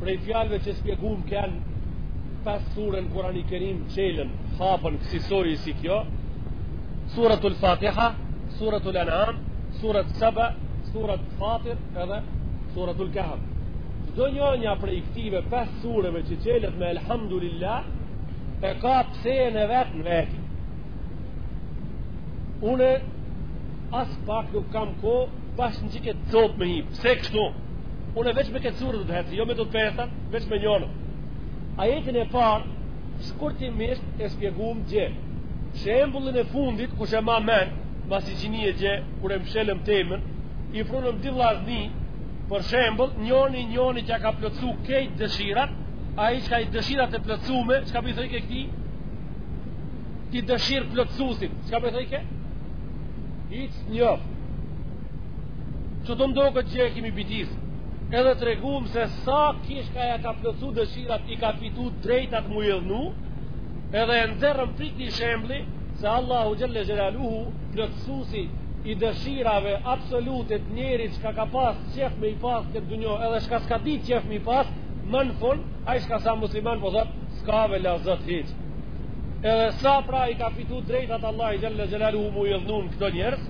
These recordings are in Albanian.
prej fjalëve që spjeguam që janë pesë sure n' Kurani Kerim çelen hapen ksi soji si kjo suratul Fatiha suratul An'am surat Saba surat Fatir edhe suratul Kahf çdo njana prej këtive pesë sureve që çelet me elhamdulillah e ka psenë e vet në vet unë aspak nuk kam kohë bash në qiket copë me hi pse kështu Unë veç me këtë sure do të eci, jo me të pesta, veç me njonën. Ajetin e parë, shkurtimisht e spjeguam gje. Shembullin e fundit kush e ma men, masi qini gje kur e mshelëm temën, i prunëm dy vllazni, për shembull, njoni njonit që ja ka plotsu krejt dëshirat, ai çka i ka dëshirat e plotsuame, çka p'i thojke këtij? Ktij dëshirë plotsuesit, çka p'i thojke? Hiç një. Qitu m'doket që e kemi bitis Edhe tregum se sa ky shka ja ka plotsu dëshirat I ka fitu drejtat m'u idhnu Edhe e nxerrëm prej një shembulli Se Allahu xhel-le xhelaluhu Plotsusi i dëshirave absolut i njerit Shka ka pas qef me i pas n'këtë dunjo Edhe shka s'ka dit qef me i pas Më në fund Ai shka s'a musliman po thot S'ka vlla Zot hiç Edhe sa pra i ka fitu drejtat Allahi xhel-le xhelaluhu M'u idhnu në këto njerëz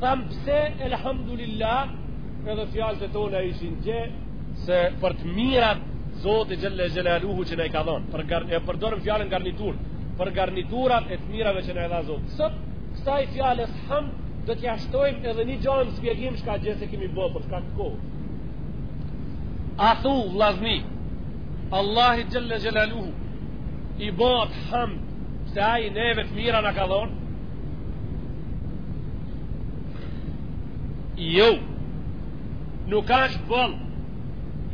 Thamë pse elhamdulillah edhe fjalët e tona ishin gje se për të mirat Zoti xhel-le xhelaluhu që na i ka dhonë për gar, e përdorëm fjalën garniturë për garniturat e të mirave që na i dha Zoti sot kësaj fjalës hamd do t'ja shtojmë edhe një gjo në spjegim shka gje s'e kemi bo për shkak të kohës a thu vllazni Allahit xhel-le xhelaluhu i bohet hamd se ai neve të mira na ka dhonë Jo, nuk ashtë boll.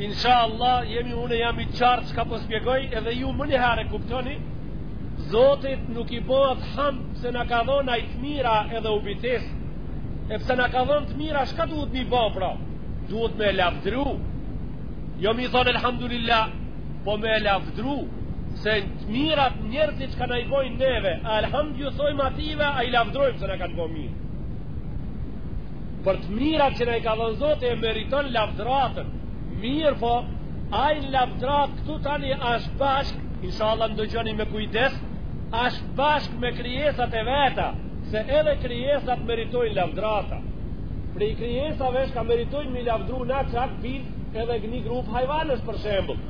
Insha Allah, jemi unë jam i qartë çka po spjegoj, edhe ju më njëherë e kuptoni, Zotit nuk i bëhet hamd pse na ka dhonë ai të mira edhe u bitis, e pse na ka dhonë të mira, shka duhet me i bo pra? Duhet me e lavdru. Jo m'i thonë, elhamdulillah, Po me e lavdru, se të mirat njerëzit çka na i bojnë neve, a hamd ju thojmë atyve, a i lavdrojmë se na kanë bo mirë. Për të mirat që na i ka dhënë Zoti e meriton lavdratën, mirëpo, ai në lavdratë këtu tani ashtë bashkë, inshallah ndëgjoni me kujdes, ashtë bashkë me krijesat e veta, se edhe krijesat meritojnë lavdrata. Prej krijesave shka meritojnë m'i lavdru na që akë Edhe gni grup hajvanësh për shembull.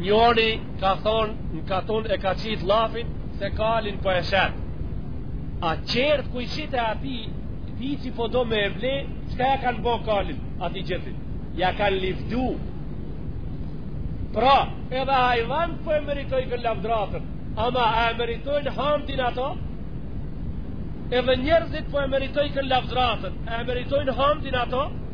Njoni ka thonë në katun e ka qitë llafin se kalin po e shet. A qert kuj i shitet atij ti që po do me e ble, çka ja kanë bo kalin atij gjithë? Ja kanë livdu. Pra, edhe hajvant po e meritojkan lavdratën, ama a e meritojnë hamdin ato? Edhe njerëzit po e meritojkan lavdratën, a e meritojnë hamdin ato?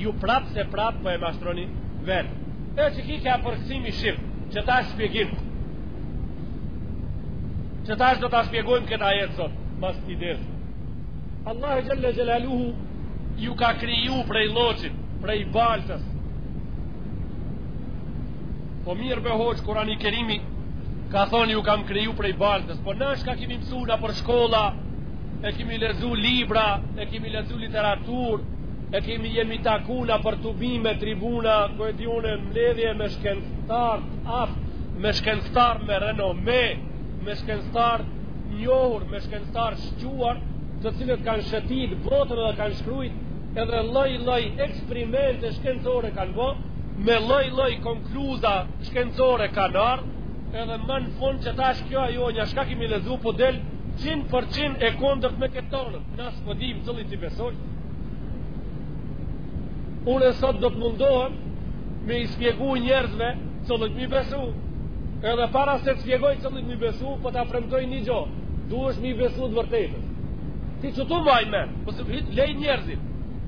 Ju prap se prap po e mashtroni veten. E çiki ka përkthimi shqip, çita është shpjegim. Çitash do ta shpjegojmë këtë ajet sot, mas xhi dersi. Allahu Xhelle Xhelaluhu ju ka kriju prej lloçit, prej baltës. Po mirë be hoxhë, Kurani Kerimi, ka thonë ju kam kriju prej baltës, po na çka kemi mësu nëpër shkolla, e kemi lezu libra, e kemi lezu literaturë, E kemi jemi taku nëpër tubime tribuna ku e di unë mbledhje me shkencëtar t'aftë me shkencëtar me renome me shkencëtar t'njohur me shkencëtar t'shquar të cilët kanë shëtitë botën dhe kanë shkrujt edhe lloj lloj eksperimente shkencore kanë bo me lloj lloj konkluza shkencore kanë ardh edhe më në fund çitash kjo ajo gjë çka kemi lezu po del 100% e kundërt me këtë tonën na s'po dim cillit t'i besojm Une sot do të mundohem me i spjegu njerëzve cillit me i besu. Edhe para se të spjegoj cillit me i besu, po ta premtoj një gjo. Duhesh me i besu të vërtetës. Ti që tu majnë me, po së vit, lej njerëzit,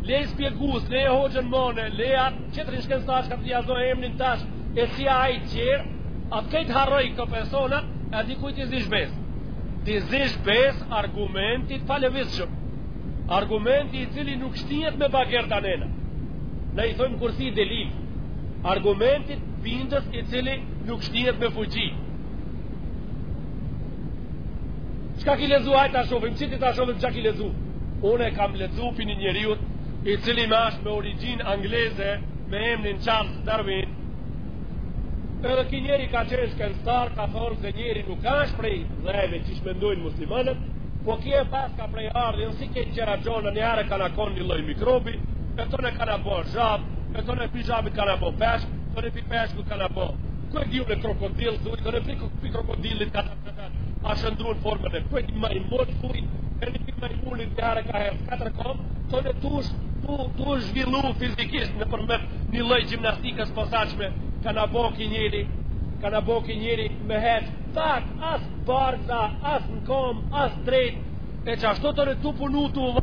lej spjegusit, leje hoxhën more, lej atë qetrin shkencëtar çka t'ja zum emnin tash, e si a ajtë qërë, atë kejtë harroj këto personat, e di kujt i zish besë. T'i zish besë argumentit t'palëvizshëm. Argumenti i cili nuk shtihet me bagerta nëna. Na i thojmë kati delil. Argumentit bindës i cili nuk shtihet me fuqi. Çka ki lezu, hajt ta shofim, qiti ta shofim, ça ki lezu? Une kam lezu pi një njeriut, i cili me ashtë me origjinë angleze, me emnin Charles Darwin, edhe ki njeri ka qenë shkenctar, ka thonë se njeri nuk ashtë prej dheu qysh mendojnë muslimanët, Po ky e paska prejardhjen sikur qera gjonë njiherë kena konë një lloj mikrobi, e tani kena bo zhabë, e tani pi zhabit kena bo peshk, tani pi peshku kena bo. Ku e di une krokodil, thuj, tani pi, pi krokodilit ka të të të u shndërru në formën e ku e di majmun thuj, e tani pi majmunit njiherë ka hec katër kom, tani tu, tu, tu zhvillu fizikisht nëpërmjet një lloj gjimnastikës posaçme, ka u bo ki njeri, ka u bo ki njeri me hec, tak, as Barca as në kom as drejt e qashtu tonë tu punu tu u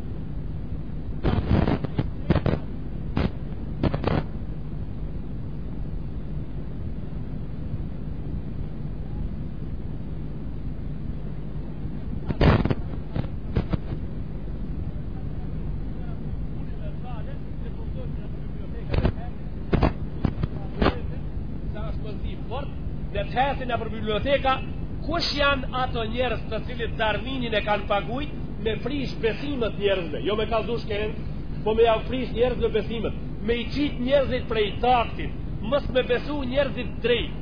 nëpër biblioteka, kush janë ato njerëz të cilët Darwinin e kanë pagujt, me prish besimet njerëzve, jo me kallzu shkencë, po me jav prish njerëzve besimet, me i qit njerëzit prej taktit, mos me besu njerëzit drejt.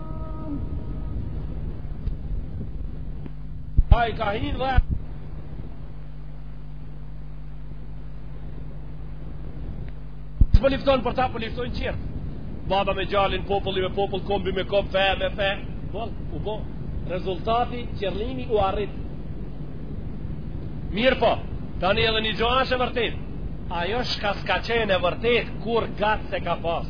Ai ka hin dhe Po lifton për ta, po liftojnë qertë. Baba me gjalin, populli me popull, kombi me komb, fe me fe. Po, u bo. Rezultati qëllimi u arrit. Mirëpo tani edhe një gjë është e vërtetë. Ajo shka s'ka qenë e vërtetë kurrë gat s'e ka pas.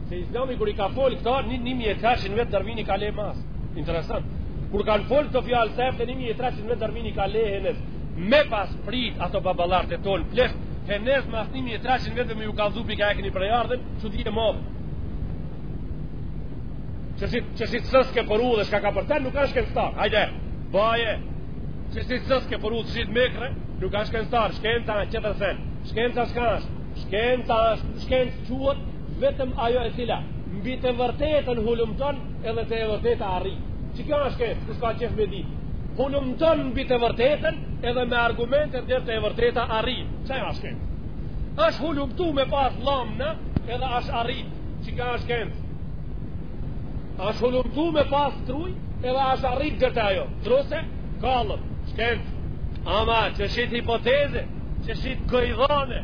Se Islami kur i ka fol këta 1400 vjet Darwini ka le mas. Interesant. Kur kanë fol këto fjalë sefte 1300 vjet Darwini ka le me pas prit ato baballarët tonë pleq e njerëz mas 1300 vjetëve me ju kallzu pi ka e keni prejardhjen qudi e madhe që si që si cës ke për u dhe shka ka për ten nuk është shkencëtar hajde baje që si cës ke për u të shit mekre nuk është shkencëtar shkenca qetër sen shkenca shka është shkenca shkencë quhet Vetëm ajo e cila mbi të vërtetën hulumton edhe te e vërteta arrin. Qikjo është shkencë, kush ka qef me dit. Hulumton mbi të vërtetën edhe me argumente deri te e vërteta arrin. Qajo është shkencë, është hulumtu me pas llampa edhe është arrit. Qikjo është shkencë, është hulumtu me pas strujë edhe është arrit deri te ajo. Truse, kalëm, shkencë. Ama, që shit hipoteze, që shit gëjdhane,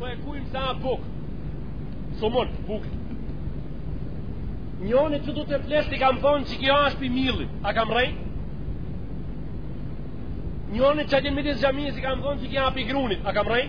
Po e kujmë sa buk Së mërë buk Njonit që du të flesht i kam thonë që kjo është prej millit A kam rrej Njonit atje n'midis xhamisë i kam thonë që kjo është prej grunit A kam rrej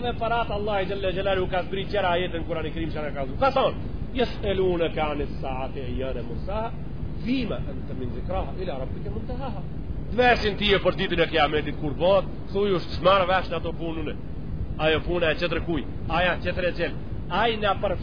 edhe për atë Allahi xhelle xhelaluhu ka zbrit qera ajete n'Kurani Kerim që na ka zbrit ka thonë jes'eluneke anis-saati ejjane mursaha fime ente min dhikraha ila rabbike muntehaha t'vesin ty për ditën e kiametit kur bot thuju që s'marr vesh në ato punën e ajo punë e qetërkuj aja qëtër e qëllë aja në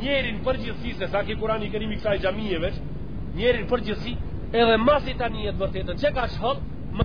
njerin n'përgjithësi se sa ki Kurani Kerim i kësaj xhamie veç njerin n'përgjithësi edhe masi ta nie të vërtetën që ka sjell më...